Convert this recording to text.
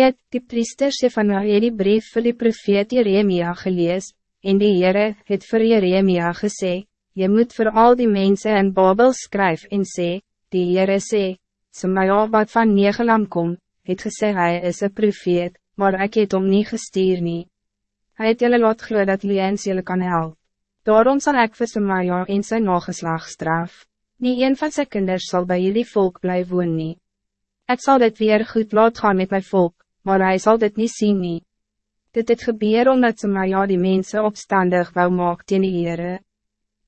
het die priester Sefania het die brief vir die profeet Jeremia gelees, en die Heere het vir Jeremia gesê, Je moet voor al die mensen in Babel skryf en sê, die Heere sê, Semaja wat van Negelam kom, het gesê hy is een profeet, maar ik het om niet gestuur nie. Hy het julle laat glo dat Liens julle kan helpen. Daarom zal ik vir Semaja en sy nageslag straf. Nie een van sy kinders sal by jullie volk bly woon nie. Ek sal dit weer goed laat gaan met mijn volk, maar hij zal dit niet zien nie. Dit het gebeur omdat Semaja die mensen opstandig wou maak teen die Heere.